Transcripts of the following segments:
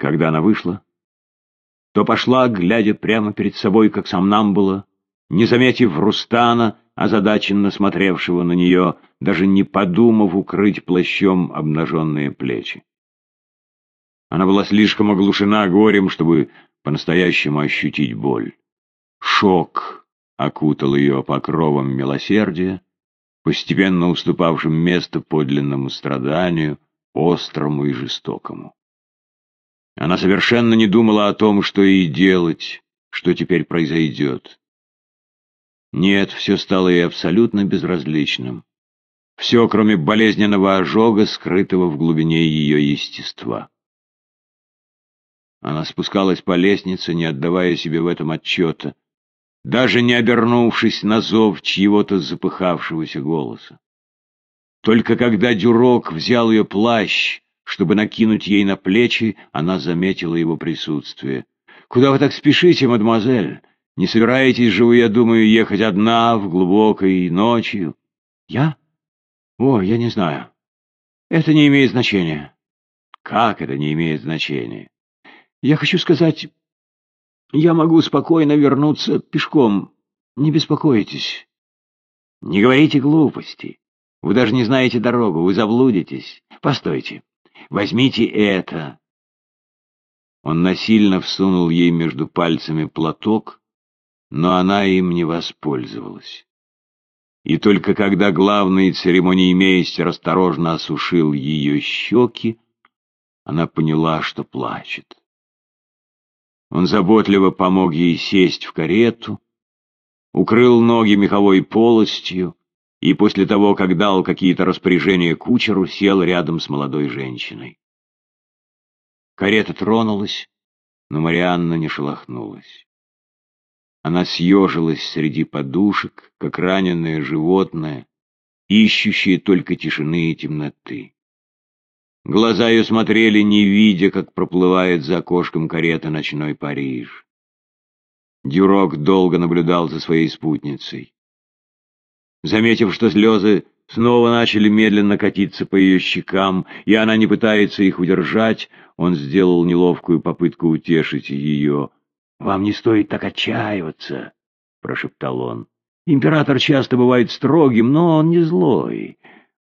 Когда она вышла, то пошла, глядя прямо перед собой, как сам нам было, не заметив Рустана, озадаченно смотревшего на нее, даже не подумав укрыть плащом обнаженные плечи. Она была слишком оглушена горем, чтобы по-настоящему ощутить боль. Шок окутал ее покровом милосердия, постепенно уступавшим место подлинному страданию, острому и жестокому. Она совершенно не думала о том, что ей делать, что теперь произойдет. Нет, все стало ей абсолютно безразличным. Все, кроме болезненного ожога, скрытого в глубине ее естества. Она спускалась по лестнице, не отдавая себе в этом отчета, даже не обернувшись на зов чьего-то запыхавшегося голоса. Только когда Дюрок взял ее плащ, чтобы накинуть ей на плечи, она заметила его присутствие. «Куда вы так спешите, мадемуазель? Не собираетесь же вы, я думаю, ехать одна в глубокой ночью?» «Я? О, я не знаю. Это не имеет значения». «Как это не имеет значения?» «Я хочу сказать, я могу спокойно вернуться пешком. Не беспокойтесь». «Не говорите глупости. Вы даже не знаете дорогу, вы заблудитесь. Постойте, возьмите это». Он насильно всунул ей между пальцами платок, но она им не воспользовалась. И только когда главный церемониймейстер осторожно осушил ее щеки, она поняла, что плачет. Он заботливо помог ей сесть в карету, укрыл ноги меховой полостью и после того, как дал какие-то распоряжения кучеру, сел рядом с молодой женщиной. Карета тронулась, но Марианна не шелохнулась. Она съежилась среди подушек, как раненое животное, ищущее только тишины и темноты. Глаза ее смотрели, не видя, как проплывает за окошком карета ночной Париж. Дюрок долго наблюдал за своей спутницей. Заметив, что слезы снова начали медленно катиться по ее щекам, и она не пытается их удержать, он сделал неловкую попытку утешить ее. «Вам не стоит так отчаиваться», — прошептал он. «Император часто бывает строгим, но он не злой.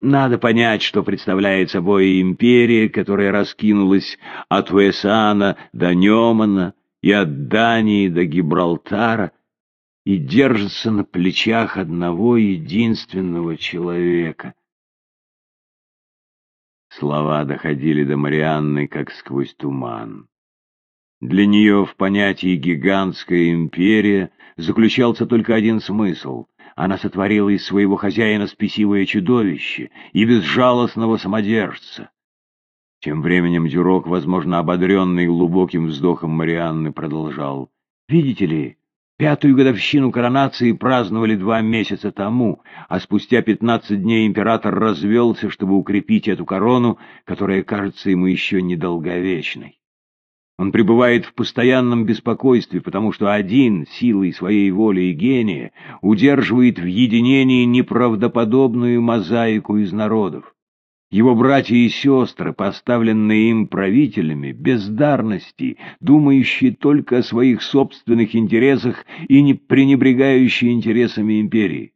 Надо понять, что представляет собой империя, которая раскинулась от Уэсана до Немана и от Дании до Гибралтара и держится на плечах одного единственного человека. Слова доходили до Марианны, как сквозь туман. Для нее в понятии «гигантская империя» заключался только один смысл — она сотворила из своего хозяина спесивое чудовище и безжалостного самодержца. Тем временем Дюрок, возможно, ободренный глубоким вздохом Марианны, продолжал. «Видите ли, пятую годовщину коронации праздновали два месяца тому, а спустя пятнадцать дней император развелся, чтобы укрепить эту корону, которая кажется ему еще недолговечной. Он пребывает в постоянном беспокойстве, потому что один, силой своей воли и гения, удерживает в единении неправдоподобную мозаику из народов. Его братья и сестры, поставленные им правителями, бездарности, думающие только о своих собственных интересах и не пренебрегающие интересами империи.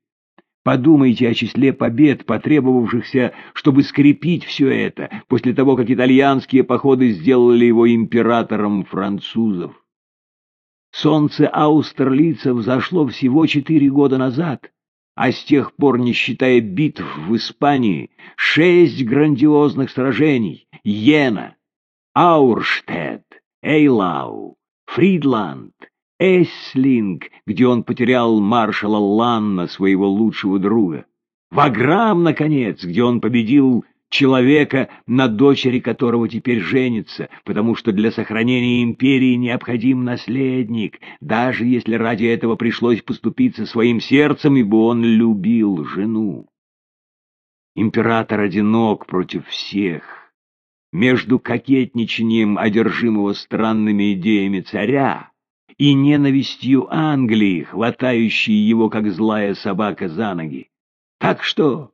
Подумайте о числе побед, потребовавшихся, чтобы скрепить все это, после того, как итальянские походы сделали его императором французов. Солнце аустерлицев зашло всего четыре года назад, а с тех пор, не считая битв в Испании, шесть грандиозных сражений — Йена, Аурштедт, Эйлау, Фридланд, Эслинг, где он потерял маршала Ланна, своего лучшего друга. Ваграм, наконец, где он победил человека, на дочери которого теперь женится, потому что для сохранения империи необходим наследник, даже если ради этого пришлось поступиться своим сердцем, ибо он любил жену. Император одинок против всех. Между кокетничанием одержимого странными идеями царя и ненавистью Англии, хватающей его, как злая собака, за ноги. Так что,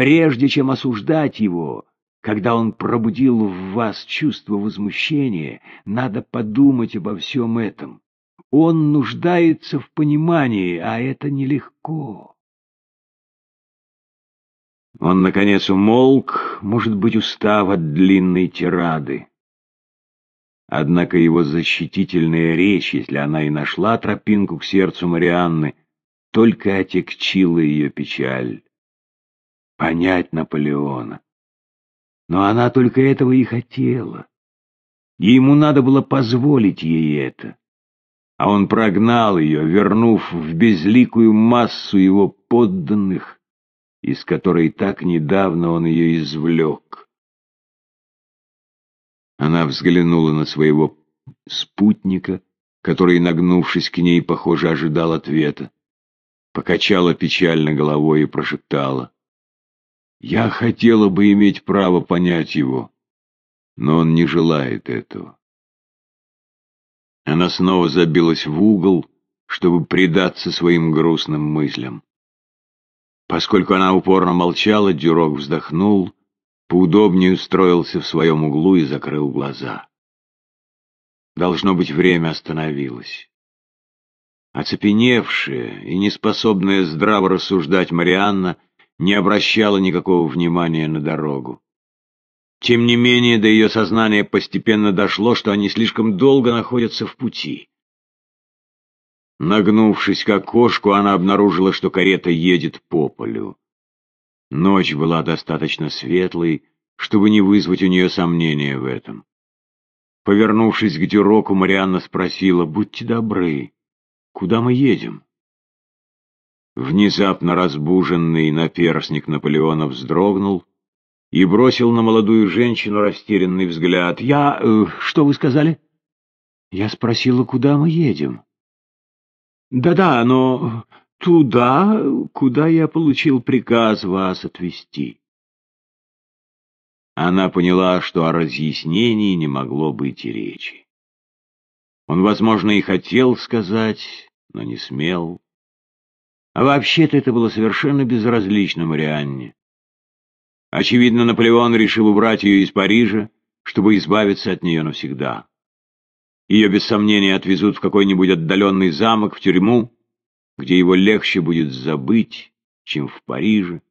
прежде чем осуждать его, когда он пробудил в вас чувство возмущения, надо подумать обо всем этом. Он нуждается в понимании, а это нелегко. Он, наконец, умолк, может быть, устав от длинной тирады. Однако его защитительная речь, если она и нашла тропинку к сердцу Марианны, только отягчила ее печаль. Понять Наполеона. Но она только этого и хотела. И ему надо было позволить ей это. А он прогнал ее, вернув в безликую массу его подданных, из которой так недавно он ее извлек. Она взглянула на своего спутника, который, нагнувшись к ней, похоже, ожидал ответа. Покачала печально головой и прошептала. «Я хотела бы иметь право понять его, но он не желает этого». Она снова забилась в угол, чтобы предаться своим грустным мыслям. Поскольку она упорно молчала, Дюрок вздохнул, поудобнее устроился в своем углу и закрыл глаза. Должно быть, время остановилось. Оцепеневшая и неспособная здраво рассуждать Марианна не обращала никакого внимания на дорогу. Тем не менее, до ее сознания постепенно дошло, что они слишком долго находятся в пути. Нагнувшись к окошку, она обнаружила, что карета едет по полю. Ночь была достаточно светлой, чтобы не вызвать у нее сомнения в этом. Повернувшись к Дюроку, Марианна спросила, «Будьте добры, куда мы едем?» Внезапно разбуженный наперсник Наполеона вздрогнул и бросил на молодую женщину растерянный взгляд. «Я... Э, что вы сказали?» «Я спросила, куда мы едем?» Да-да, но туда, куда я получил приказ вас отвезти. Она поняла, что о разъяснении не могло быть и речи. Он, возможно, и хотел сказать, но не смел. А вообще-то это было совершенно безразлично Марианне. Очевидно, Наполеон решил убрать ее из Парижа, чтобы избавиться от нее навсегда. Ее без сомнения отвезут в какой-нибудь отдаленный замок, в тюрьму, где его легче будет забыть, чем в Париже.